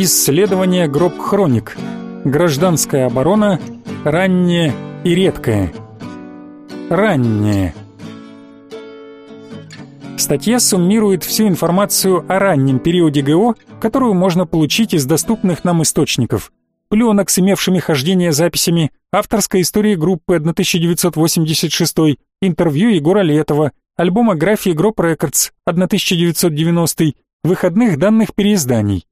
Исследование гроб хроник. Гражданская оборона. Раннее и редкое. Раннее. Статья суммирует всю информацию о раннем периоде ГО, которую можно получить из доступных нам источников. Пленок с имевшими хождение записями, авторской истории группы 1986, интервью Егора Летова, альбома графии Гроб Рекордс 1990, выходных данных переизданий.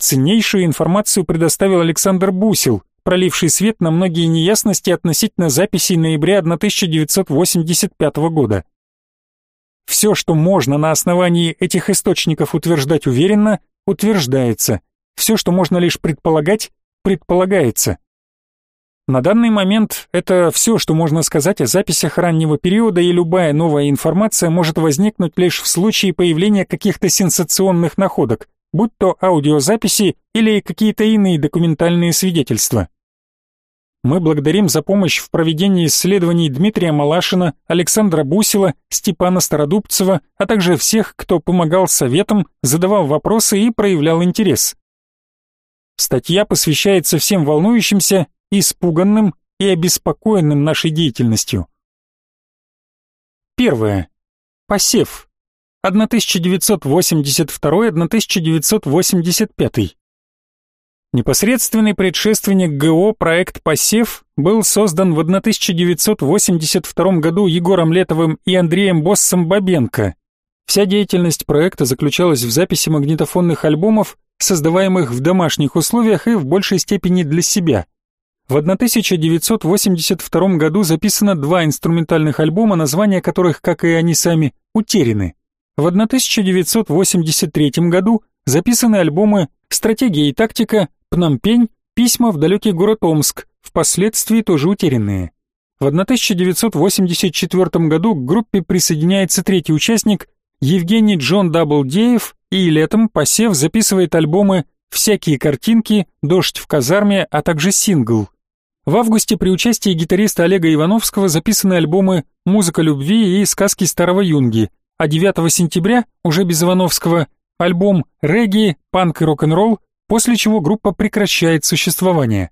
Ценнейшую информацию предоставил Александр Бусил, проливший свет на многие неясности относительно записей ноября 1985 года. Все, что можно на основании этих источников утверждать уверенно, утверждается. Все, что можно лишь предполагать, предполагается. На данный момент это все, что можно сказать о записях раннего периода, и любая новая информация может возникнуть лишь в случае появления каких-то сенсационных находок, будь то аудиозаписи или какие-то иные документальные свидетельства. Мы благодарим за помощь в проведении исследований Дмитрия Малашина, Александра Бусила, Степана Стародубцева, а также всех, кто помогал советам, задавал вопросы и проявлял интерес. Статья посвящается всем волнующимся, испуганным и обеспокоенным нашей деятельностью. Первое. Посев. 1982-1985. Непосредственный предшественник ГО проект «Посев» был создан в 1982 году Егором Летовым и Андреем Боссом Бабенко. Вся деятельность проекта заключалась в записи магнитофонных альбомов, создаваемых в домашних условиях и в большей степени для себя. В 1982 году записано два инструментальных альбома, названия которых, как и они сами, утеряны. В 1983 году записаны альбомы «Стратегия и тактика», «Пномпень», «Письма в далекий город Омск», впоследствии тоже утерянные. В 1984 году к группе присоединяется третий участник Евгений Джон Даблдеев и летом посев записывает альбомы «Всякие картинки», «Дождь в казарме», а также сингл. В августе при участии гитариста Олега Ивановского записаны альбомы «Музыка любви» и «Сказки старого Юнги», а 9 сентября, уже без Ивановского, альбом «Регги», «Панк» и «Рок-н-ролл», после чего группа прекращает существование.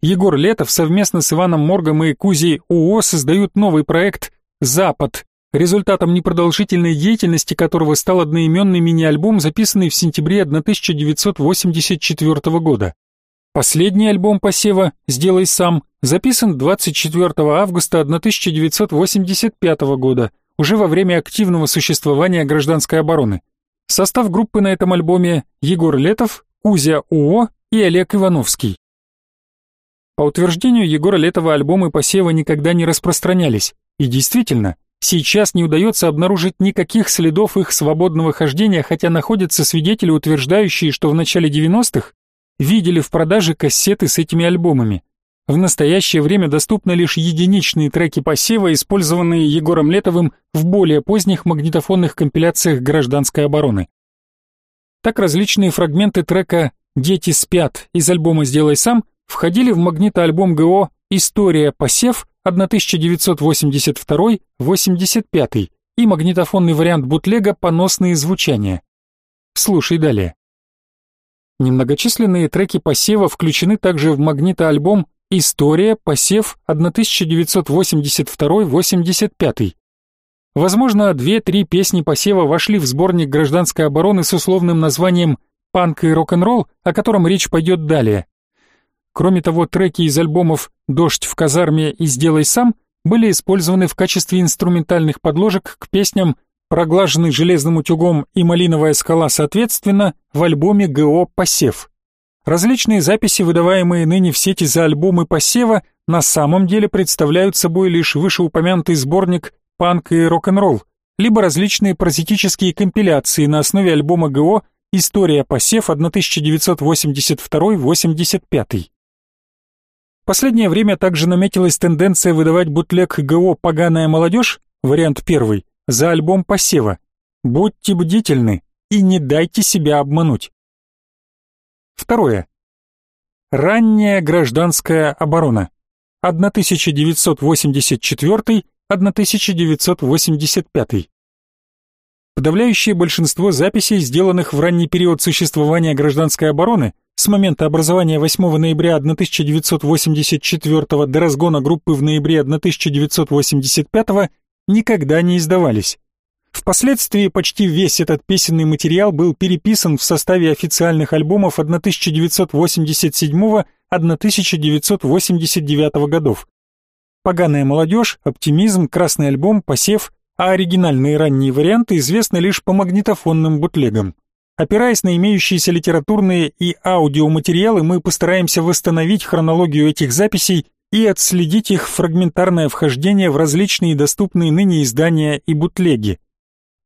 Егор Летов совместно с Иваном Моргом и Кузей УО создают новый проект «Запад», результатом непродолжительной деятельности которого стал одноименный мини-альбом, записанный в сентябре 1984 года. Последний альбом посева «Сделай сам» записан 24 августа 1985 года, уже во время активного существования гражданской обороны. Состав группы на этом альбоме Егор Летов, Кузя УО и Олег Ивановский. По утверждению Егора Летова альбомы посева никогда не распространялись. И действительно, сейчас не удается обнаружить никаких следов их свободного хождения, хотя находятся свидетели, утверждающие, что в начале 90-х видели в продаже кассеты с этими альбомами. В настоящее время доступны лишь единичные треки посева, использованные Егором Летовым в более поздних магнитофонных компиляциях гражданской обороны. Так различные фрагменты трека «Дети спят» из альбома «Сделай сам» входили в магнитоальбом ГО «История посев» 1982-85 и магнитофонный вариант бутлега «Поносные звучания». Слушай далее. Немногочисленные треки посева включены также в магнитоальбом История, посев 1982-85. Возможно, две-три песни посева вошли в сборник гражданской обороны с условным названием «Панк и рок-н-ролл», о котором речь пойдет далее. Кроме того, треки из альбомов «Дождь в казарме» и «Сделай сам» были использованы в качестве инструментальных подложек к песням «Проглаженный железным утюгом» и «Малиновая скала» соответственно в альбоме ГО «Посев». Различные записи, выдаваемые ныне в сети за альбомы посева, на самом деле представляют собой лишь вышеупомянутый сборник «Панк и рок-н-ролл», либо различные паразитические компиляции на основе альбома ГО «История посев» 1982-85. Последнее время также наметилась тенденция выдавать бутлег ГО «Поганая молодежь», вариант первый, за альбом посева. Будьте бдительны и не дайте себя обмануть. Второе. Ранняя гражданская оборона. 1984-1985. Подавляющее большинство записей, сделанных в ранний период существования гражданской обороны, с момента образования 8 ноября 1984 до разгона группы в ноябре 1985, никогда не издавались. Впоследствии почти весь этот песенный материал был переписан в составе официальных альбомов 1987-1989 годов. «Поганая молодежь», «Оптимизм», «Красный альбом», «Посев», а оригинальные ранние варианты известны лишь по магнитофонным бутлегам. Опираясь на имеющиеся литературные и аудиоматериалы, мы постараемся восстановить хронологию этих записей и отследить их фрагментарное вхождение в различные доступные ныне издания и бутлеги.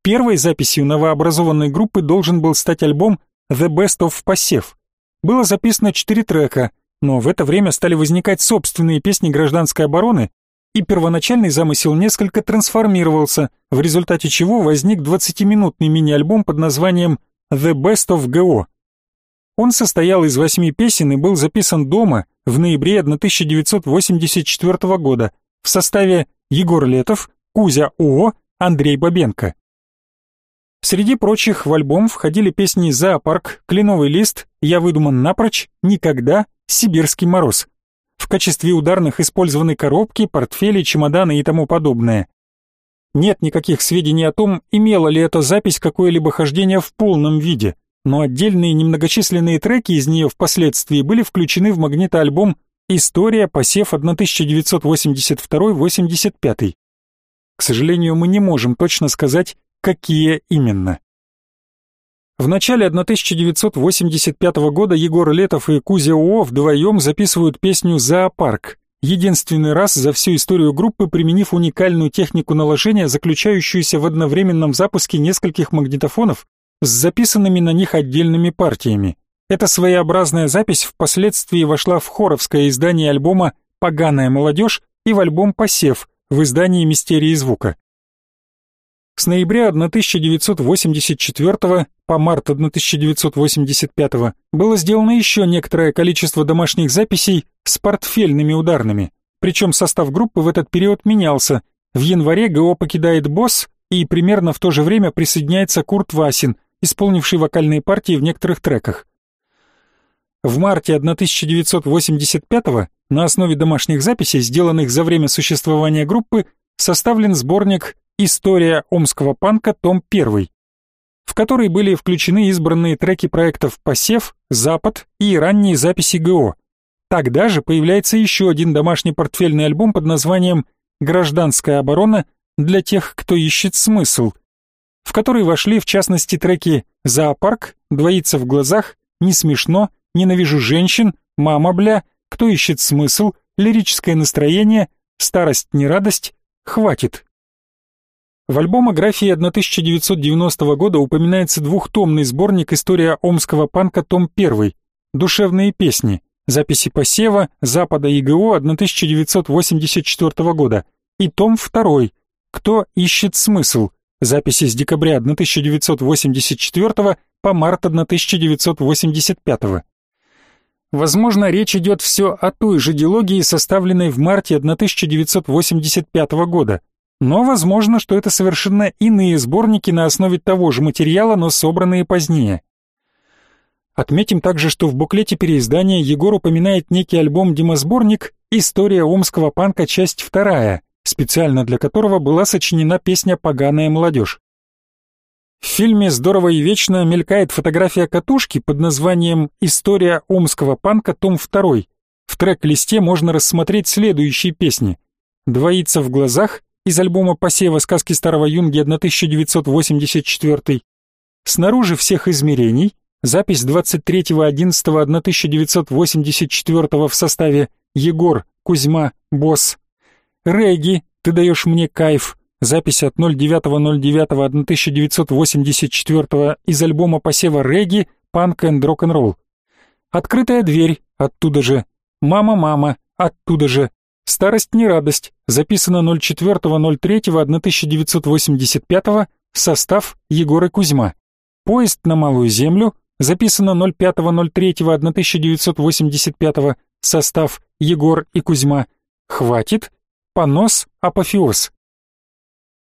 Первой записью новообразованной группы должен был стать альбом «The Best of Посев». Было записано четыре трека, но в это время стали возникать собственные песни гражданской обороны, и первоначальный замысел несколько трансформировался, в результате чего возник 20-минутный мини-альбом под названием «The Best of GO». Он состоял из восьми песен и был записан дома в ноябре 1984 года в составе Егор Летов, Кузя О, Андрей Бабенко. Среди прочих в альбом входили песни «Зоопарк», «Кленовый лист», «Я выдуман напрочь», «Никогда», «Сибирский мороз». В качестве ударных использованы коробки, портфели, чемоданы и тому подобное. Нет никаких сведений о том, имела ли эта запись какое-либо хождение в полном виде, но отдельные немногочисленные треки из нее впоследствии были включены в магнитоальбом «История. Посев 1982-85». К сожалению, мы не можем точно сказать, какие именно. В начале 1985 года Егор Летов и Кузя О вдвоем записывают песню «Зоопарк», единственный раз за всю историю группы применив уникальную технику наложения, заключающуюся в одновременном запуске нескольких магнитофонов с записанными на них отдельными партиями. Эта своеобразная запись впоследствии вошла в хоровское издание альбома «Поганая молодежь» и в альбом «Посев» в издании «Мистерии звука». С ноября 1984 по март 1985 было сделано еще некоторое количество домашних записей с портфельными ударными, причем состав группы в этот период менялся. В январе ГО покидает босс, и примерно в то же время присоединяется Курт Васин, исполнивший вокальные партии в некоторых треках. В марте 1985 на основе домашних записей, сделанных за время существования группы, составлен сборник История омского панка, том 1, в который были включены избранные треки проектов «Посев», «Запад» и ранние записи ГО. Тогда же появляется еще один домашний портфельный альбом под названием «Гражданская оборона для тех, кто ищет смысл», в который вошли в частности треки «Зоопарк», «Двоится в глазах», «Не смешно», «Ненавижу женщин», «Мама, бля», «Кто ищет смысл», «Лирическое настроение», «Старость, не радость», «Хватит». В альбомографии 1990 года упоминается двухтомный сборник «История омского панка. Том 1. Душевные песни. Записи посева. Запада ИГО 1984 года». И том 2. «Кто ищет смысл?» Записи с декабря 1984 по март 1985 Возможно, речь идет все о той же дилогии, составленной в марте 1985 года, но возможно, что это совершенно иные сборники на основе того же материала, но собранные позднее. Отметим также, что в буклете переиздания Егор упоминает некий альбом-демосборник «История омского панка. Часть вторая», специально для которого была сочинена песня «Поганая молодежь». В фильме «Здорово и вечно» мелькает фотография катушки под названием «История омского панка. Том 2». В трек-листе можно рассмотреть следующие песни «Двоится в глазах», из альбома «Посева. Сказки старого Юнги» 1984. Снаружи всех измерений. Запись 23.11.1984 в составе Егор, Кузьма, Босс. Регги, ты даешь мне кайф. Запись от 09.09.1984 из альбома посева регги, панк энд рок-н-ролл. Открытая дверь, оттуда же. Мама-мама, оттуда же. Старость не радость. Записано 04.03.1985. Состав Егор и Кузьма. Поезд на Малую Землю. Записано 05.03.1985. Состав Егор и Кузьма. Хватит. Понос. Апофеоз.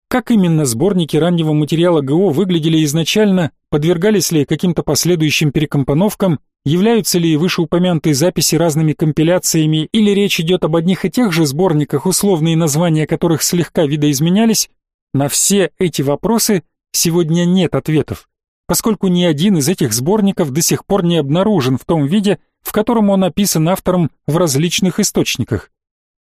Как именно сборники раннего материала ГО выглядели изначально, подвергались ли каким-то последующим перекомпоновкам, являются ли вышеупомянутые записи разными компиляциями или речь идет об одних и тех же сборниках, условные названия которых слегка видоизменялись, на все эти вопросы сегодня нет ответов, поскольку ни один из этих сборников до сих пор не обнаружен в том виде, в котором он описан автором в различных источниках.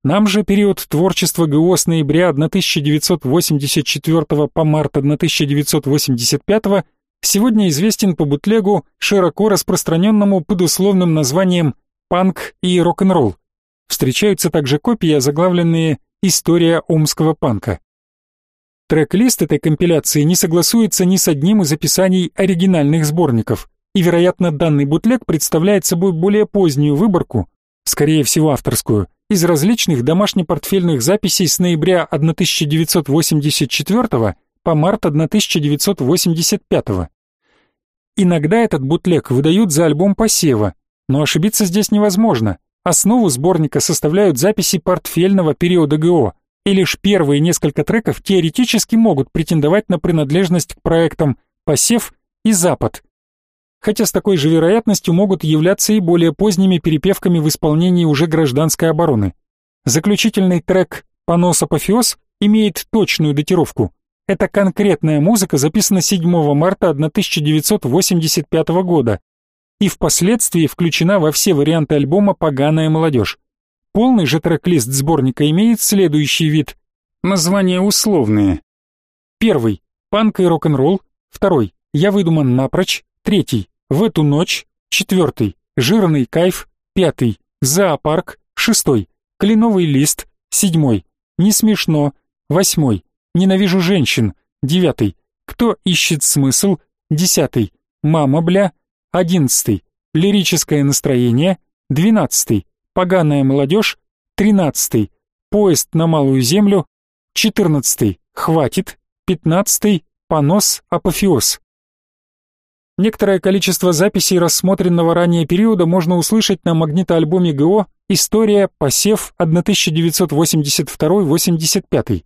Нам же период творчества ГО с ноября 1984 по март 1985 сегодня известен по бутлегу, широко распространенному под условным названием «панк» и «рок-н-ролл». Встречаются также копии, озаглавленные «История омского панка». Трек-лист этой компиляции не согласуется ни с одним из описаний оригинальных сборников, и, вероятно, данный бутлег представляет собой более позднюю выборку, скорее всего авторскую, из различных домашне-портфельных записей с ноября 1984 по март 1985. Иногда этот бутлег выдают за альбом посева, но ошибиться здесь невозможно. Основу сборника составляют записи портфельного периода ГО, и лишь первые несколько треков теоретически могут претендовать на принадлежность к проектам «Посев» и «Запад», хотя с такой же вероятностью могут являться и более поздними перепевками в исполнении уже гражданской обороны. Заключительный трек «Понос апофеоз» имеет точную датировку. Эта конкретная музыка записана 7 марта 1985 года и впоследствии включена во все варианты альбома «Поганая молодежь». Полный же трек-лист сборника имеет следующий вид. Названия условные. Первый – панк и рок-н-ролл. Второй – я выдуман напрочь. Третий в эту ночь, четвертый, жирный кайф, пятый, зоопарк, шестой, кленовый лист, седьмой, не смешно, восьмой, ненавижу женщин, девятый, кто ищет смысл, десятый, мама бля, одиннадцатый, лирическое настроение, двенадцатый, поганая молодежь, тринадцатый, поезд на малую землю, четырнадцатый, хватит, пятнадцатый, понос, апофеоз. Некоторое количество записей рассмотренного ранее периода можно услышать на магнитоальбоме ГО «История. Посев. 1982-85».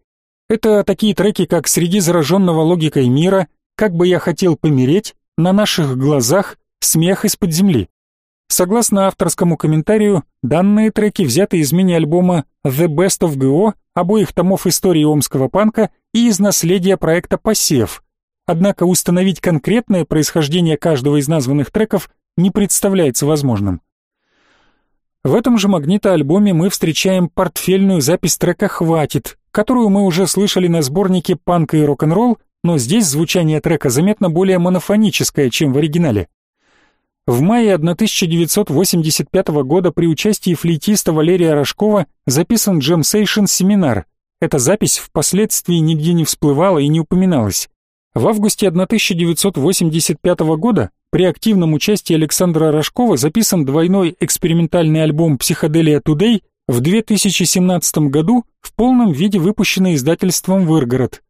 Это такие треки, как «Среди зараженного логикой мира», «Как бы я хотел помереть», «На наших глазах», «Смех из-под земли». Согласно авторскому комментарию, данные треки взяты из мини-альбома «The Best of GO» обоих томов истории омского панка и из наследия проекта «Посев», Однако установить конкретное происхождение каждого из названных треков не представляется возможным. В этом же магнитоальбоме мы встречаем портфельную запись трека «Хватит», которую мы уже слышали на сборнике «Панк и рок-н-ролл», но здесь звучание трека заметно более монофоническое, чем в оригинале. В мае 1985 года при участии флейтиста Валерия Рожкова записан джем-сейшн «Семинар». Эта запись впоследствии нигде не всплывала и не упоминалась. В августе 1985 года при активном участии Александра Рожкова записан двойной экспериментальный альбом «Психоделия Today», в 2017 году в полном виде выпущенный издательством «Выргород».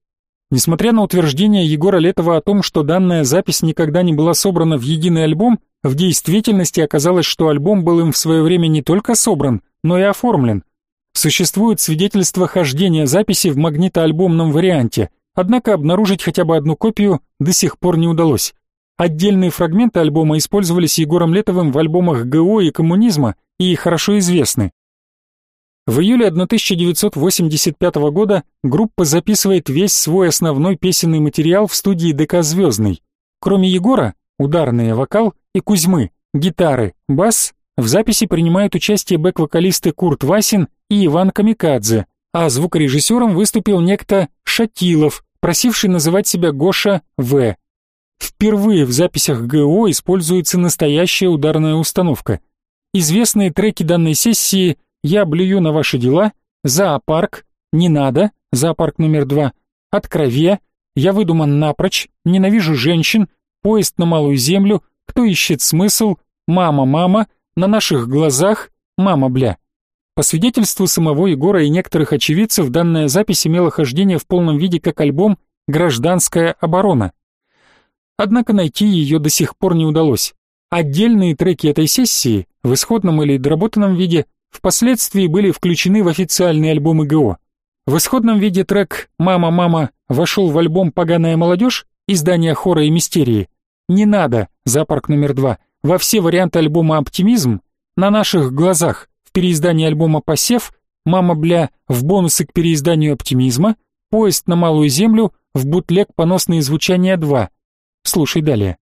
Несмотря на утверждение Егора Летова о том, что данная запись никогда не была собрана в единый альбом, в действительности оказалось, что альбом был им в свое время не только собран, но и оформлен. Существует свидетельство хождения записи в магнитоальбомном варианте – Однако обнаружить хотя бы одну копию до сих пор не удалось. Отдельные фрагменты альбома использовались Егором Летовым в альбомах ГО и коммунизма и хорошо известны. В июле 1985 года группа записывает весь свой основной песенный материал в студии ДК «Звездный». Кроме Егора, ударные вокал и Кузьмы, гитары, бас, в записи принимают участие бэк-вокалисты Курт Васин и Иван Камикадзе, а звукорежиссером выступил некто Шатилов, просивший называть себя Гоша В. Впервые в записях ГО используется настоящая ударная установка. Известные треки данной сессии «Я блюю на ваши дела», «Зоопарк», «Не надо», «Зоопарк номер два», «От крови», «Я выдуман напрочь», «Ненавижу женщин», «Поезд на малую землю», «Кто ищет смысл», «Мама, мама», «На наших глазах», «Мама, бля». По свидетельству самого Егора и некоторых очевидцев, данная запись имела хождение в полном виде как альбом «Гражданская оборона». Однако найти ее до сих пор не удалось. Отдельные треки этой сессии, в исходном или доработанном виде, впоследствии были включены в официальные альбомы ГО. В исходном виде трек «Мама, мама» вошел в альбом «Поганая молодежь» издания хора и мистерии. «Не надо» зоопарк номер два, во все варианты альбома «Оптимизм», на наших глазах в переиздании альбома «Посев», «Мама, бля» в бонусы к переизданию «Оптимизма», «Поезд на Малую Землю» в бутлег «Поносные звучания 2». Слушай далее.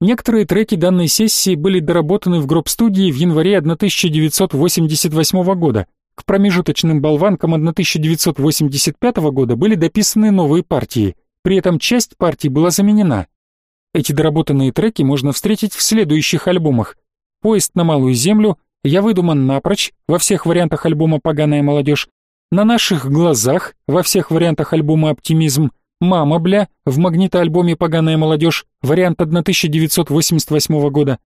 Некоторые треки данной сессии были доработаны в гроб-студии в январе 1988 года. К промежуточным болванкам 1985 года были дописаны новые партии. При этом часть партий была заменена. Эти доработанные треки можно встретить в следующих альбомах. «Поезд на Малую Землю», «Я выдуман напрочь» во всех вариантах альбома «Поганая молодежь», «На наших глазах» во всех вариантах альбома «Оптимизм», «Мама, бля» в магнитоальбоме «Поганая молодежь», вариант 1988 года.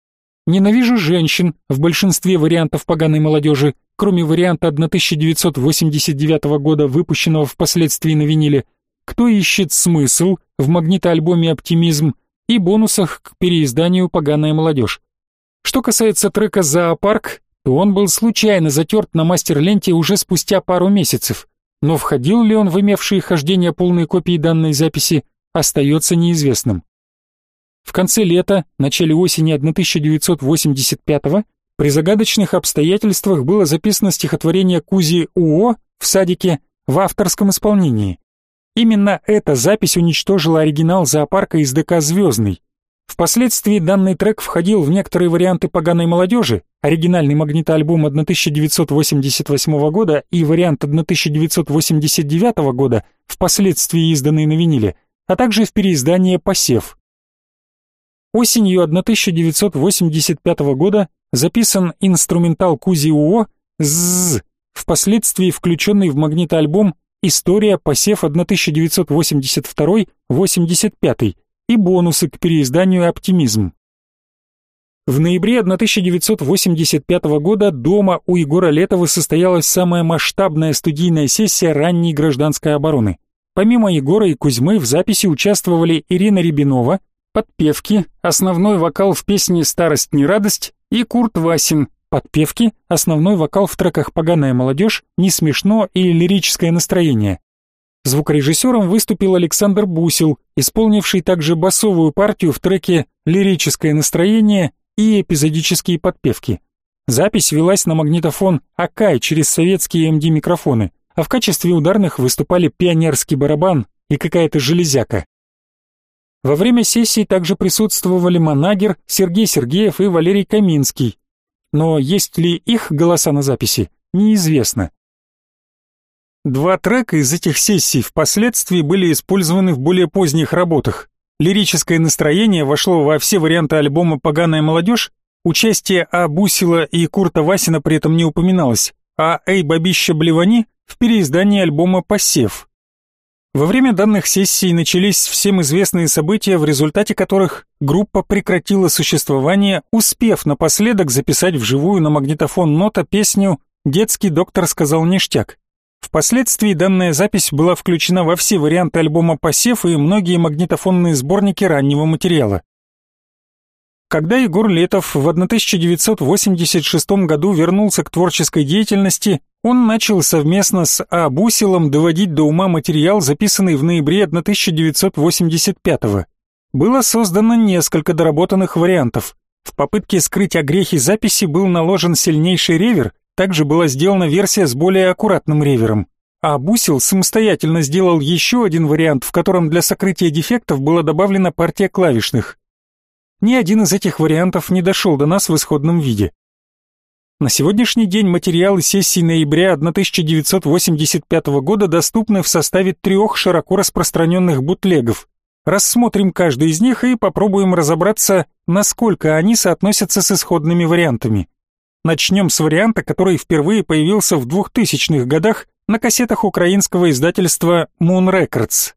«Ненавижу женщин» в большинстве вариантов «Поганой молодежи», кроме варианта 1989 года, выпущенного впоследствии на виниле. «Кто ищет смысл» в магнитоальбоме «Оптимизм» и бонусах к переизданию «Поганая молодежь». Что касается трека «Зоопарк», то он был случайно затерт на мастер-ленте уже спустя пару месяцев но входил ли он в имевшие хождение полные копии данной записи, остается неизвестным. В конце лета, начале осени 1985 при загадочных обстоятельствах было записано стихотворение Кузи Уо в садике в авторском исполнении. Именно эта запись уничтожила оригинал зоопарка из ДК «Звездный», Впоследствии данный трек входил в некоторые варианты поганой молодежи, оригинальный магнитоальбом 1988 года и вариант 1989 года, впоследствии изданный на виниле, а также в переиздание «Посев». Осенью 1985 года записан инструментал Кузи Уо «Ззз», впоследствии включенный в магнитоальбом «История. Посев 1982-85», и бонусы к переизданию «Оптимизм». В ноябре 1985 года дома у Егора Летова состоялась самая масштабная студийная сессия ранней гражданской обороны. Помимо Егора и Кузьмы в записи участвовали Ирина Рябинова, подпевки, основной вокал в песне «Старость не радость» и Курт Васин, подпевки, основной вокал в треках «Поганая молодежь», «Не смешно» и «Лирическое настроение». Звукорежиссером выступил Александр Бусил, исполнивший также басовую партию в треке «Лирическое настроение» и эпизодические подпевки. Запись велась на магнитофон Акай через советские MD-микрофоны, а в качестве ударных выступали пионерский барабан и какая-то железяка. Во время сессии также присутствовали Манагер, Сергей Сергеев и Валерий Каминский. Но есть ли их голоса на записи, неизвестно. Два трека из этих сессий впоследствии были использованы в более поздних работах. Лирическое настроение вошло во все варианты альбома «Поганая молодежь», участие А. Бусила и Курта Васина при этом не упоминалось, а Эй Бабища Блевани в переиздании альбома «Посев». Во время данных сессий начались всем известные события, в результате которых группа прекратила существование, успев напоследок записать вживую на магнитофон нота песню «Детский доктор сказал ништяк». Впоследствии данная запись была включена во все варианты альбома «Посев» и многие магнитофонные сборники раннего материала. Когда Егор Летов в 1986 году вернулся к творческой деятельности, он начал совместно с А. Бусилом доводить до ума материал, записанный в ноябре 1985 -го. Было создано несколько доработанных вариантов. В попытке скрыть огрехи записи был наложен сильнейший ревер, также была сделана версия с более аккуратным ревером. А Бусил самостоятельно сделал еще один вариант, в котором для сокрытия дефектов была добавлена партия клавишных. Ни один из этих вариантов не дошел до нас в исходном виде. На сегодняшний день материалы сессии ноября 1985 года доступны в составе трех широко распространенных бутлегов. Рассмотрим каждый из них и попробуем разобраться, насколько они соотносятся с исходными вариантами. Начнем с варианта, который впервые появился в 2000-х годах на кассетах украинского издательства Moon Records.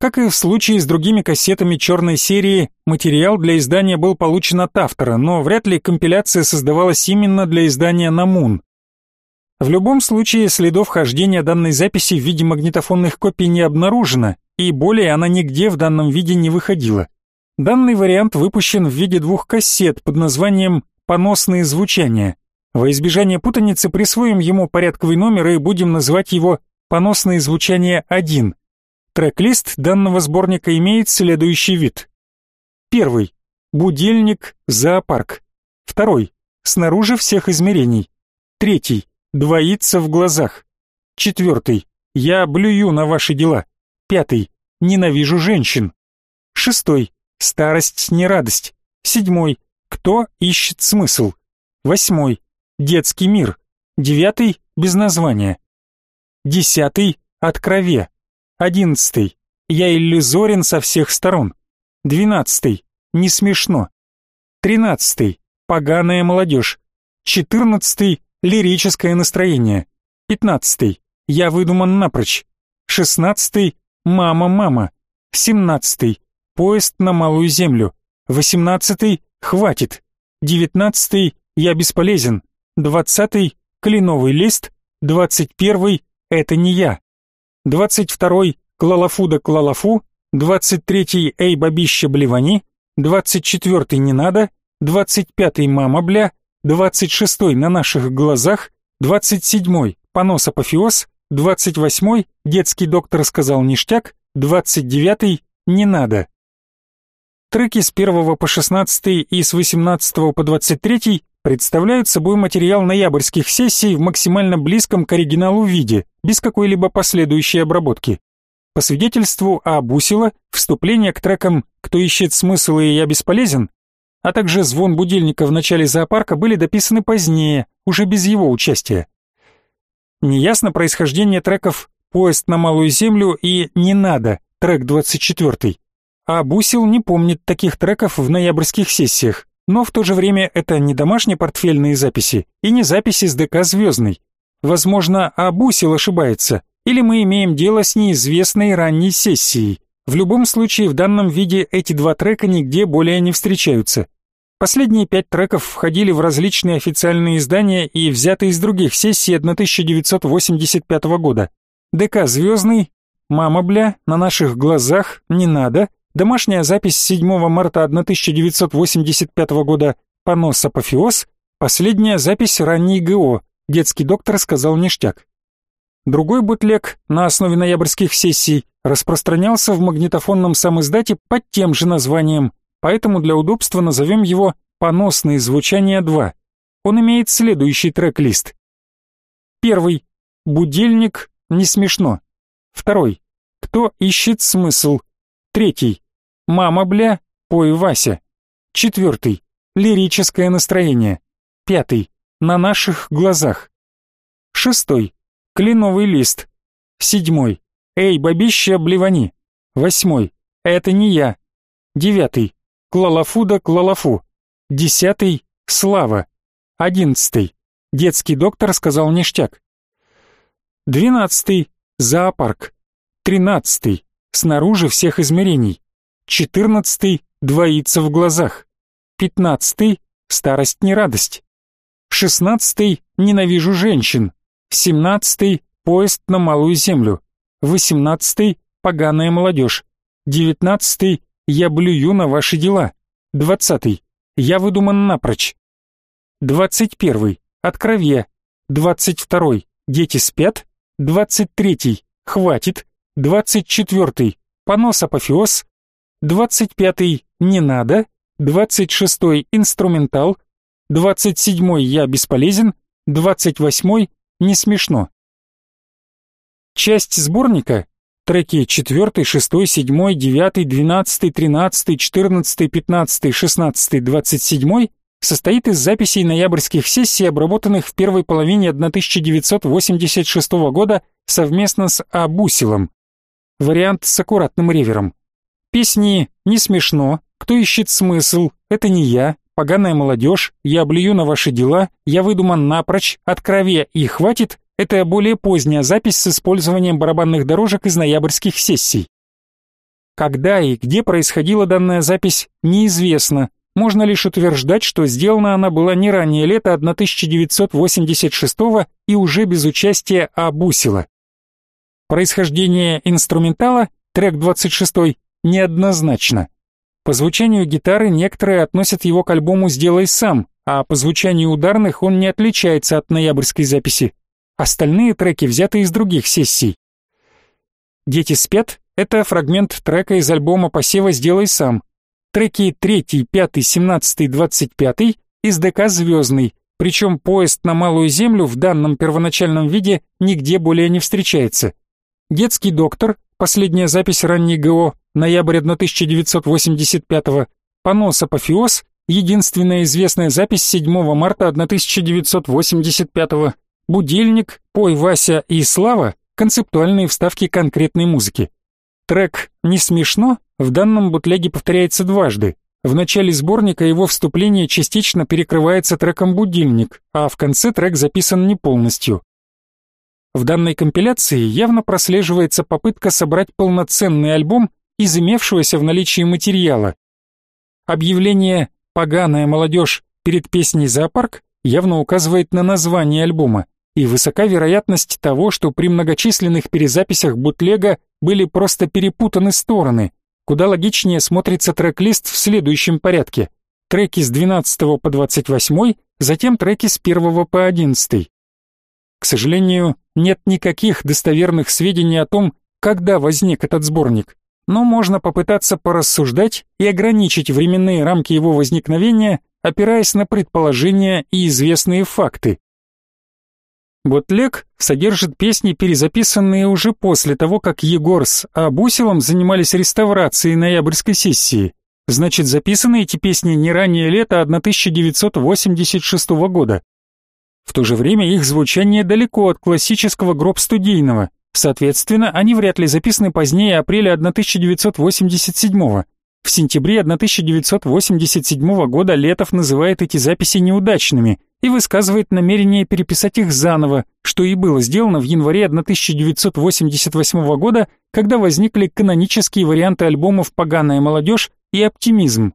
Как и в случае с другими кассетами черной серии, материал для издания был получен от автора, но вряд ли компиляция создавалась именно для издания на Moon. В любом случае, следов хождения данной записи в виде магнитофонных копий не обнаружено, и более она нигде в данном виде не выходила. Данный вариант выпущен в виде двух кассет под названием поносные звучания. Во избежание путаницы присвоим ему порядковый номер и будем называть его «Поносное звучание 1». Трек-лист данного сборника имеет следующий вид. Первый. Будильник, зоопарк. Второй. Снаружи всех измерений. Третий. Двоится в глазах. Четвертый. Я блюю на ваши дела. Пятый. Ненавижу женщин. Шестой. Старость не радость. Седьмой. Кто ищет смысл? Восьмой. Детский мир. Девятый. Без названия. Десятый. От крови. Одиннадцатый. Я иллюзорен со всех сторон. Двенадцатый. Не смешно. Тринадцатый. Поганая молодежь. Четырнадцатый. Лирическое настроение. Пятнадцатый. Я выдуман напрочь. Шестнадцатый. Мама, мама. Семнадцатый. Поезд на малую землю. Восемнадцатый. Хватит. Девятнадцатый. Я бесполезен. Двадцатый. Кленовый лист. Двадцать первый. Это не я. Двадцать второй. Клалафуда клалафу. Двадцать третий. Эй, бабища, блевани. Двадцать четвертый. Не надо. Двадцать пятый. Мама, бля. Двадцать шестой. На наших глазах. Двадцать седьмой. Понос апофеоз. Двадцать восьмой. Детский доктор сказал ништяк. Двадцать девятый. Не надо. Треки с 1 по 16 и с 18 по 23 представляют собой материал ноябрьских сессий в максимально близком к оригиналу виде, без какой-либо последующей обработки. По свидетельству А. Бусила, вступление к трекам «Кто ищет смысл и я бесполезен», а также «Звон будильника в начале зоопарка» были дописаны позднее, уже без его участия. Неясно происхождение треков «Поезд на малую землю» и «Не надо», трек 24 а Бусил не помнит таких треков в ноябрьских сессиях, но в то же время это не домашние портфельные записи и не записи с ДК «Звездный». Возможно, Абусил ошибается, или мы имеем дело с неизвестной ранней сессией. В любом случае, в данном виде эти два трека нигде более не встречаются. Последние пять треков входили в различные официальные издания и взяты из других сессий 1985 года. ДК «Звездный», «Мама, бля», «На наших глазах», «Не надо», Домашняя запись 7 марта 1985 года «Понос апофеоз», последняя запись ранней ГО, детский доктор сказал ништяк. Другой бутлег на основе ноябрьских сессий распространялся в магнитофонном самиздате под тем же названием, поэтому для удобства назовем его «Поносные звучания 2». Он имеет следующий трек-лист. Первый. Будильник. Не смешно. Второй. Кто ищет смысл? Третий. Мама, бля, пой Вася. Четвертый. Лирическое настроение. Пятый. На наших глазах. Шестой. Кленовый лист. Седьмой. Эй, бабища, блевани. Восьмой. Это не я. Девятый. Клалафуда, клалафу. Десятый. Слава. Одиннадцатый. Детский доктор сказал ништяк. Двенадцатый. Зоопарк. Тринадцатый. Снаружи всех измерений. Четырнадцатый — двоится в глазах. Пятнадцатый — старость не радость. Шестнадцатый — ненавижу женщин. Семнадцатый — поезд на малую землю. Восемнадцатый — поганая молодежь. Девятнадцатый — я блюю на ваши дела. Двадцатый — я выдуман напрочь. Двадцать первый — от крови. Двадцать второй — дети спят. Двадцать третий — хватит. Двадцать четвертый — понос апофеоз. 25-й «Не надо», 26-й «Инструментал», 27-й «Я бесполезен», 28-й «Не смешно». Часть сборника треки 4, 6, 7, 9, 12, 13, 14, 15, 16, 27 состоит из записей ноябрьских сессий, обработанных в первой половине 1986 года совместно с Абусилом. Вариант с аккуратным ревером. Песни «Не смешно», «Кто ищет смысл», «Это не я», «Поганая молодежь», «Я облью на ваши дела», «Я выдуман напрочь», «От крови» и «Хватит» — это более поздняя запись с использованием барабанных дорожек из ноябрьских сессий. Когда и где происходила данная запись, неизвестно. Можно лишь утверждать, что сделана она была не ранее лета 1986 и уже без участия Абусила. Происхождение инструментала, трек 26 неоднозначно. По звучанию гитары некоторые относят его к альбому «Сделай сам», а по звучанию ударных он не отличается от ноябрьской записи. Остальные треки взяты из других сессий. «Дети спят» — это фрагмент трека из альбома «Посева сделай сам». Треки 3, 5, 17, 25 из ДК «Звездный», причем поезд на Малую Землю в данном первоначальном виде нигде более не встречается. «Детский доктор», последняя запись ранней ГО, ноябрь 1985 понос апофеоз, единственная известная запись 7 марта 1985 будильник, пой Вася и Слава, концептуальные вставки конкретной музыки. Трек «Не смешно» в данном бутлеге повторяется дважды. В начале сборника его вступление частично перекрывается треком «Будильник», а в конце трек записан не полностью. В данной компиляции явно прослеживается попытка собрать полноценный альбом из имевшегося в наличии материала. Объявление «Поганая молодежь» перед песней «Зоопарк» явно указывает на название альбома, и высока вероятность того, что при многочисленных перезаписях бутлега были просто перепутаны стороны. Куда логичнее смотрится трек-лист в следующем порядке. Треки с 12 по 28, затем треки с 1 по 11. К сожалению, нет никаких достоверных сведений о том, когда возник этот сборник но можно попытаться порассуждать и ограничить временные рамки его возникновения, опираясь на предположения и известные факты. Ботлек содержит песни, перезаписанные уже после того, как Егор с Абусилом занимались реставрацией ноябрьской сессии. Значит, записаны эти песни не ранее лета 1986 года. В то же время их звучание далеко от классического гроб-студийного, Соответственно, они вряд ли записаны позднее апреля 1987 -го. В сентябре 1987 года Летов называет эти записи неудачными и высказывает намерение переписать их заново, что и было сделано в январе 1988 года, когда возникли канонические варианты альбомов «Поганая молодежь» и «Оптимизм».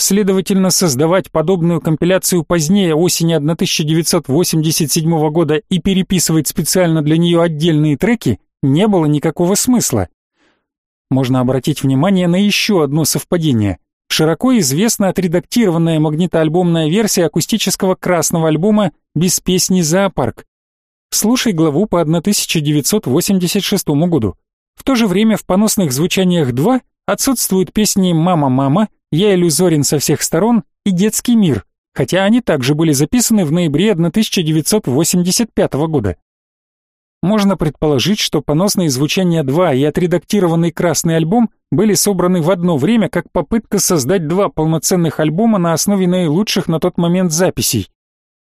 Следовательно, создавать подобную компиляцию позднее осени 1987 года и переписывать специально для нее отдельные треки не было никакого смысла. Можно обратить внимание на еще одно совпадение. Широко известна отредактированная магнитоальбомная версия акустического красного альбома без песни «Зоопарк». Слушай главу по 1986 году. В то же время в поносных звучаниях 2 отсутствуют песни «Мама, мама», «Я иллюзорен со всех сторон» и «Детский мир», хотя они также были записаны в ноябре 1985 года. Можно предположить, что поносные звучания 2 и отредактированный красный альбом были собраны в одно время как попытка создать два полноценных альбома на основе наилучших на тот момент записей.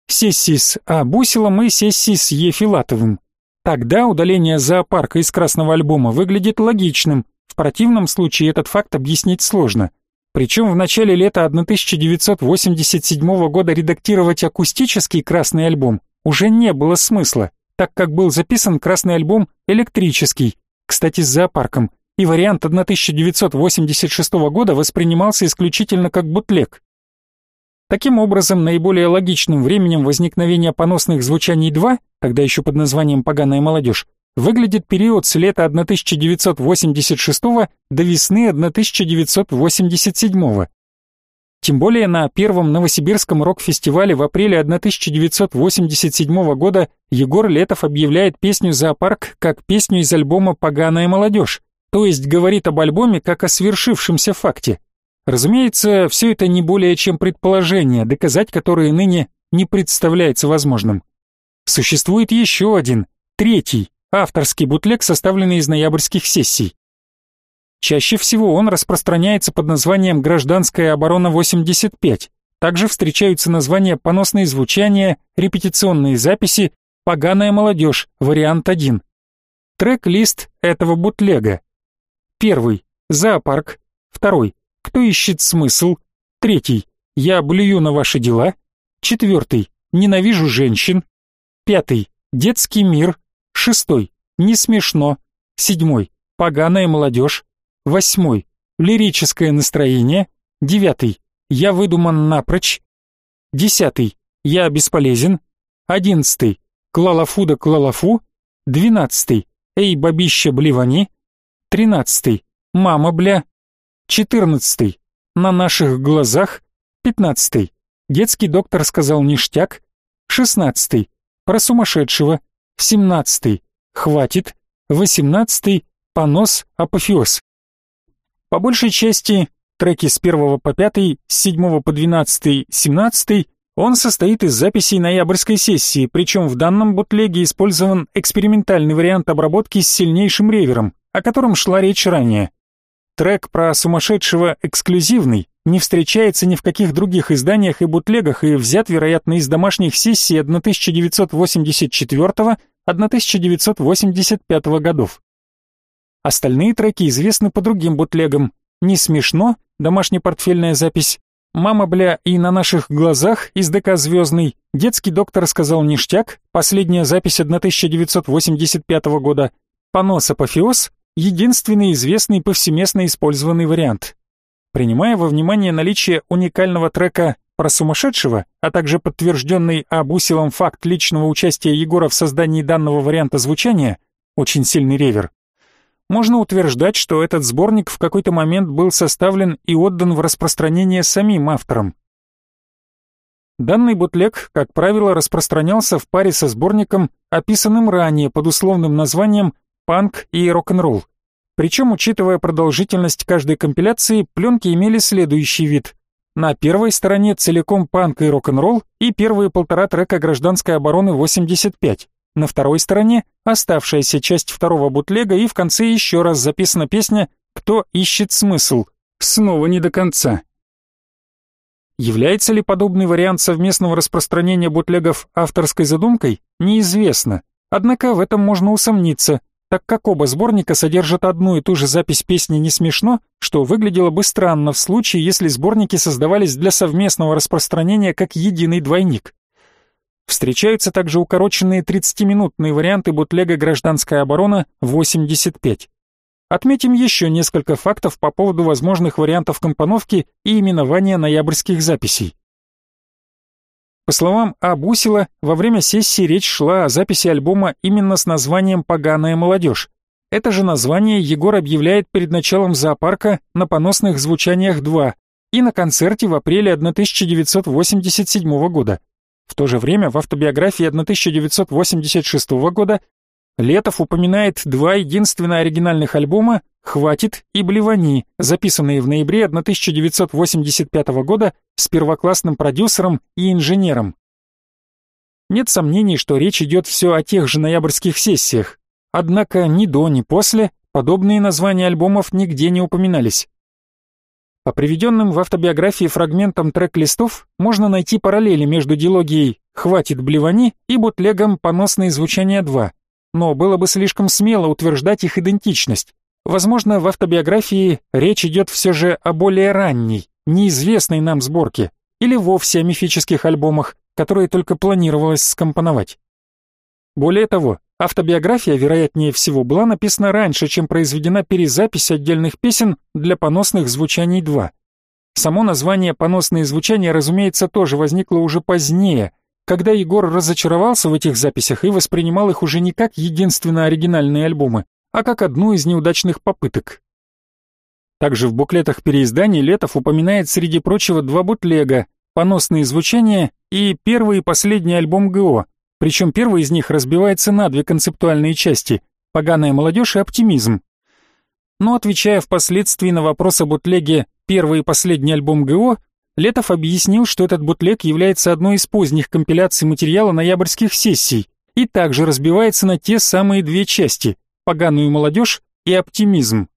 Сессии с А. Бусилом и сессии с Е. Филатовым. Тогда удаление зоопарка из красного альбома выглядит логичным, в противном случае этот факт объяснить сложно. Причем в начале лета 1987 года редактировать акустический красный альбом уже не было смысла, так как был записан красный альбом электрический, кстати, с зоопарком, и вариант 1986 года воспринимался исключительно как бутлег. Таким образом, наиболее логичным временем возникновения поносных звучаний 2, тогда еще под названием «Поганая молодежь», выглядит период с лета 1986 до весны 1987. Тем более на первом Новосибирском рок-фестивале в апреле 1987 года Егор Летов объявляет песню «Зоопарк» как песню из альбома «Поганая молодежь», то есть говорит об альбоме как о свершившемся факте. Разумеется, все это не более чем предположение, доказать которые ныне не представляется возможным. Существует еще один, третий, авторский бутлег, составленный из ноябрьских сессий. Чаще всего он распространяется под названием «Гражданская оборона-85». Также встречаются названия «Поносные звучания», «Репетиционные записи», «Поганая молодежь», вариант 1. Трек-лист этого бутлега. Первый. Зоопарк. Второй. Кто ищет смысл? Третий. Я блюю на ваши дела. Четвертый. Ненавижу женщин. Пятый. Детский мир. Шестой. Не смешно. Седьмой. Поганая молодежь. Восьмой. Лирическое настроение. Девятый. Я выдуман напрочь. Десятый. Я бесполезен. Одиннадцатый. Клалафу да клалафу. Двенадцатый. Эй, бабища, блевани. Тринадцатый. Мама, бля. 14. На наших глазах. 15. Детский доктор сказал ништяк. 16. Про сумасшедшего. 17. Хватит. 18. Понос, апофеоз. По большей части треки с 1 по 5, с 7 по 12, 17 он состоит из записей ноябрьской сессии, причем в данном бутлеге использован экспериментальный вариант обработки с сильнейшим ревером, о котором шла речь ранее. Трек про сумасшедшего эксклюзивный, не встречается ни в каких других изданиях и бутлегах и взят, вероятно, из домашних сессий 1984-1985 годов. Остальные треки известны по другим бутлегам. «Не смешно», домашняя портфельная запись, «Мама, бля» и «На наших глазах» из ДК «Звездный», «Детский доктор сказал ништяк», последняя запись 1985 года, «Понос апофеоз» единственный известный повсеместно использованный вариант. Принимая во внимание наличие уникального трека про сумасшедшего, а также подтвержденный Абусилом факт личного участия Егора в создании данного варианта звучания, очень сильный ревер, можно утверждать, что этот сборник в какой-то момент был составлен и отдан в распространение самим авторам. Данный бутлег, как правило, распространялся в паре со сборником, описанным ранее под условным названием «Панк и рок-н-ролл». Причем, учитывая продолжительность каждой компиляции, пленки имели следующий вид. На первой стороне целиком панк и рок-н-ролл и первые полтора трека гражданской обороны 85. На второй стороне оставшаяся часть второго бутлега и в конце еще раз записана песня «Кто ищет смысл?» Снова не до конца. Является ли подобный вариант совместного распространения бутлегов авторской задумкой, неизвестно. Однако в этом можно усомниться, так как оба сборника содержат одну и ту же запись песни «Не смешно», что выглядело бы странно в случае, если сборники создавались для совместного распространения как единый двойник. Встречаются также укороченные 30-минутные варианты бутлега «Гражданская оборона» 85. Отметим еще несколько фактов по поводу возможных вариантов компоновки и именования ноябрьских записей. По словам Абусила, во время сессии речь шла о записи альбома именно с названием «Поганая молодежь». Это же название Егор объявляет перед началом зоопарка на поносных звучаниях 2 и на концерте в апреле 1987 года. В то же время в автобиографии 1986 года Летов упоминает два единственно оригинальных альбома «Хватит» и «Блевани», записанные в ноябре 1985 года с первоклассным продюсером и инженером. Нет сомнений, что речь идет все о тех же ноябрьских сессиях, однако ни до, ни после подобные названия альбомов нигде не упоминались. По приведенным в автобиографии фрагментам трек-листов можно найти параллели между дилогией «Хватит блевани» и бутлегом «Поносные звучания 2», но было бы слишком смело утверждать их идентичность. Возможно, в автобиографии речь идет все же о более ранней, неизвестной нам сборке, или вовсе о мифических альбомах, которые только планировалось скомпоновать. Более того, автобиография, вероятнее всего, была написана раньше, чем произведена перезапись отдельных песен для поносных звучаний 2. Само название «поносные звучания», разумеется, тоже возникло уже позднее, когда Егор разочаровался в этих записях и воспринимал их уже не как единственно оригинальные альбомы, а как одну из неудачных попыток. Также в буклетах переизданий Летов упоминает среди прочего два бутлега «Поносные звучания» и первый и последний альбом ГО, причем первый из них разбивается на две концептуальные части «Поганая молодежь» и «Оптимизм». Но отвечая впоследствии на вопрос о бутлеге «Первый и последний альбом ГО», Летов объяснил, что этот бутлег является одной из поздних компиляций материала ноябрьских сессий и также разбивается на те самые две части «Поганую молодежь» и «Оптимизм».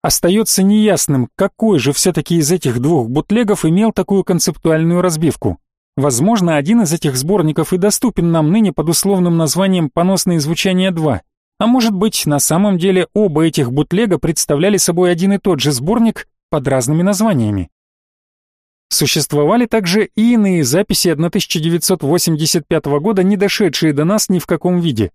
Остается неясным, какой же все-таки из этих двух бутлегов имел такую концептуальную разбивку. Возможно, один из этих сборников и доступен нам ныне под условным названием «Поносные звучания 2», а может быть, на самом деле оба этих бутлега представляли собой один и тот же сборник под разными названиями. Существовали также и иные записи 1985 года, не дошедшие до нас ни в каком виде.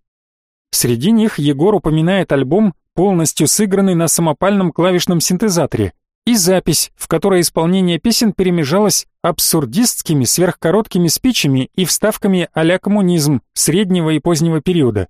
Среди них Егор упоминает альбом, полностью сыгранный на самопальном клавишном синтезаторе, и запись, в которой исполнение песен перемежалось абсурдистскими сверхкороткими спичами и вставками а-ля коммунизм среднего и позднего периода.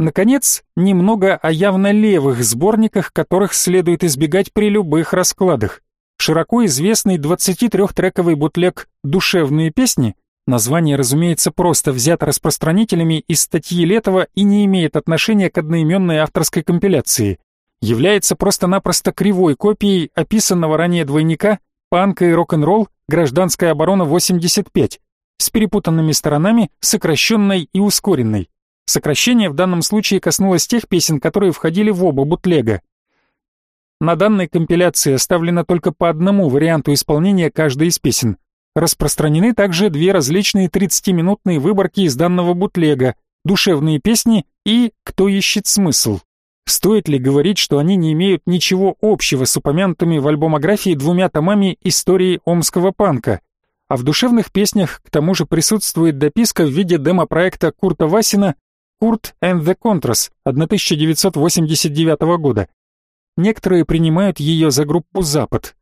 Наконец, немного о явно левых сборниках, которых следует избегать при любых раскладах. Широко известный 23-трековый бутлег «Душевные песни» Название, разумеется, просто взято распространителями из статьи Летова и не имеет отношения к одноименной авторской компиляции. Является просто-напросто кривой копией описанного ранее двойника «Панка и рок-н-ролл. Гражданская оборона 85» с перепутанными сторонами, сокращенной и ускоренной. Сокращение в данном случае коснулось тех песен, которые входили в оба бутлега. На данной компиляции оставлено только по одному варианту исполнения каждой из песен. Распространены также две различные 30-минутные выборки из данного бутлега «Душевные песни» и «Кто ищет смысл». Стоит ли говорить, что они не имеют ничего общего с упомянутыми в альбомографии двумя томами истории омского панка? А в душевных песнях к тому же присутствует дописка в виде демо-проекта Курта Васина Курт and the Contras 1989 года. Некоторые принимают ее за группу «Запад».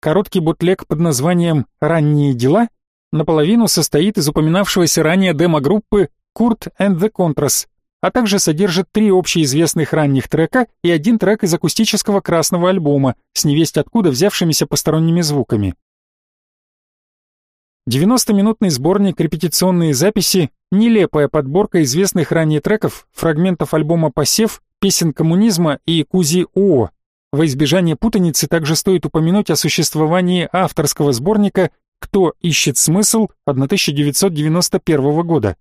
Короткий бутлег под названием «Ранние дела» наполовину состоит из упоминавшегося ранее демо-группы Курт and the Contras, а также содержит три общеизвестных ранних трека и один трек из акустического красного альбома с невесть откуда взявшимися посторонними звуками. 90-минутный сборник «Репетиционные записи» — нелепая подборка известных ранее треков, фрагментов альбома «Посев», песен коммунизма и «Кузи О». Во избежание путаницы также стоит упомянуть о существовании авторского сборника «Кто ищет смысл» 1991 года.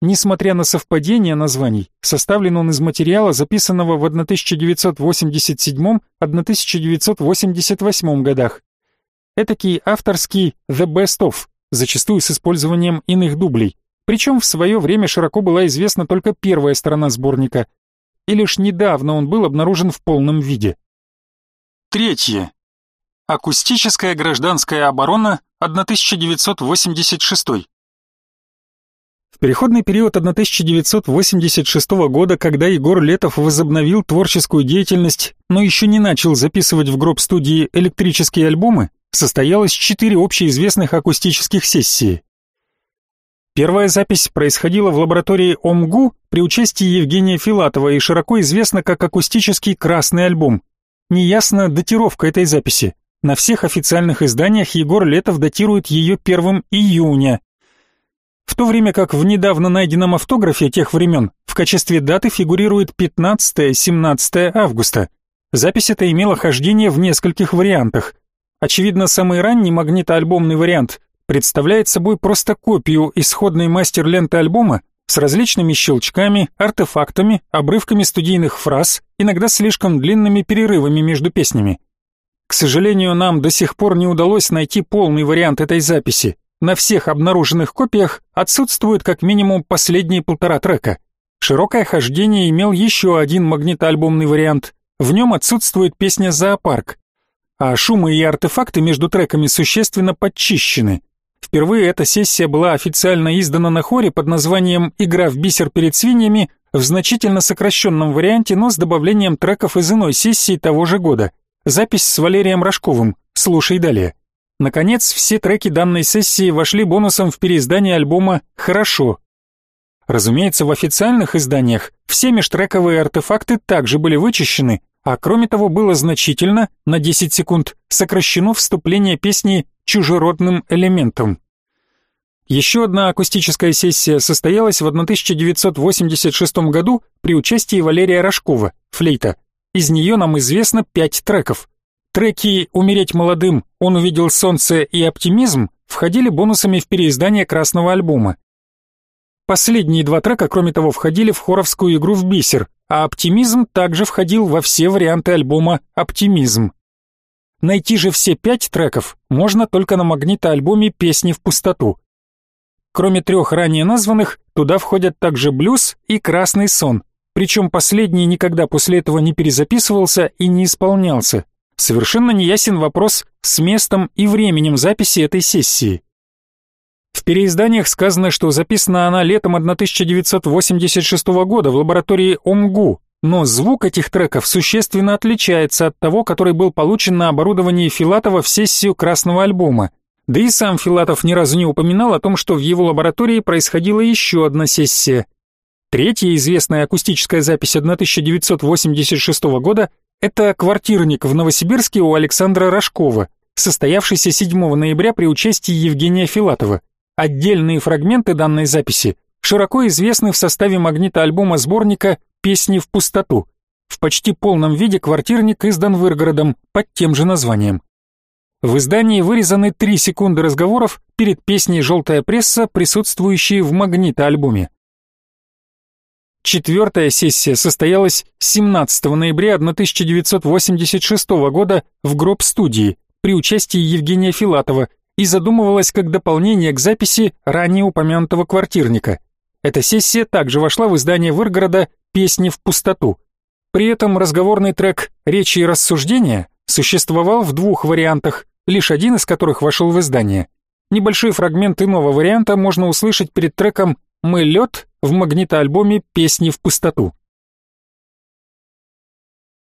Несмотря на совпадение названий, составлен он из материала, записанного в 1987-1988 годах. Этакий авторский «the best of», зачастую с использованием иных дублей. Причем в свое время широко была известна только первая сторона сборника, и лишь недавно он был обнаружен в полном виде. Третье. Акустическая гражданская оборона 1986. В переходный период 1986 года, когда Егор Летов возобновил творческую деятельность, но еще не начал записывать в гроб студии электрические альбомы, состоялось четыре общеизвестных акустических сессии. Первая запись происходила в лаборатории ОМГУ при участии Евгения Филатова и широко известна как акустический красный альбом. Неясна датировка этой записи. На всех официальных изданиях Егор Летов датирует ее 1 июня. В то время как в недавно найденном автографе тех времен в качестве даты фигурирует 15-17 августа. Запись эта имела хождение в нескольких вариантах – Очевидно, самый ранний магнитоальбомный вариант представляет собой просто копию исходной мастер-ленты альбома с различными щелчками, артефактами, обрывками студийных фраз, иногда слишком длинными перерывами между песнями. К сожалению, нам до сих пор не удалось найти полный вариант этой записи. На всех обнаруженных копиях отсутствуют как минимум последние полтора трека. Широкое хождение имел еще один магнитоальбомный вариант. В нем отсутствует песня «Зоопарк», а шумы и артефакты между треками существенно подчищены. Впервые эта сессия была официально издана на хоре под названием «Игра в бисер перед свиньями» в значительно сокращенном варианте, но с добавлением треков из иной сессии того же года. Запись с Валерием Рожковым. Слушай далее. Наконец, все треки данной сессии вошли бонусом в переиздание альбома «Хорошо». Разумеется, в официальных изданиях все межтрековые артефакты также были вычищены, а кроме того было значительно, на 10 секунд, сокращено вступление песни чужеродным элементом. Еще одна акустическая сессия состоялась в 1986 году при участии Валерия Рожкова, флейта. Из нее нам известно пять треков. Треки «Умереть молодым», «Он увидел солнце» и «Оптимизм» входили бонусами в переиздание красного альбома. Последние два трека, кроме того, входили в хоровскую игру в бисер, а «Оптимизм» также входил во все варианты альбома «Оптимизм». Найти же все пять треков можно только на магнитоальбоме «Песни в пустоту». Кроме трех ранее названных, туда входят также блюз и «Красный сон», причем последний никогда после этого не перезаписывался и не исполнялся. Совершенно неясен вопрос с местом и временем записи этой сессии. Переизданиях сказано, что записана она летом 1986 года в лаборатории ОМГУ, но звук этих треков существенно отличается от того, который был получен на оборудовании Филатова в сессию красного альбома. Да и сам Филатов ни разу не упоминал о том, что в его лаборатории происходила еще одна сессия. Третья известная акустическая запись 1986 года – это «Квартирник» в Новосибирске у Александра Рожкова, состоявшийся 7 ноября при участии Евгения Филатова. Отдельные фрагменты данной записи широко известны в составе магнита-альбома сборника «Песни в пустоту». В почти полном виде «Квартирник» издан Выргородом под тем же названием. В издании вырезаны три секунды разговоров перед песней «Желтая пресса», присутствующие в магнита-альбоме. Четвертая сессия состоялась 17 ноября 1986 года в гроб-студии при участии Евгения Филатова и задумывалась как дополнение к записи ранее упомянутого квартирника. Эта сессия также вошла в издание Выргорода «Песни в пустоту». При этом разговорный трек «Речи и рассуждения» существовал в двух вариантах, лишь один из которых вошел в издание. Небольшой фрагмент иного варианта можно услышать перед треком «Мы лед» в магнитоальбоме «Песни в пустоту».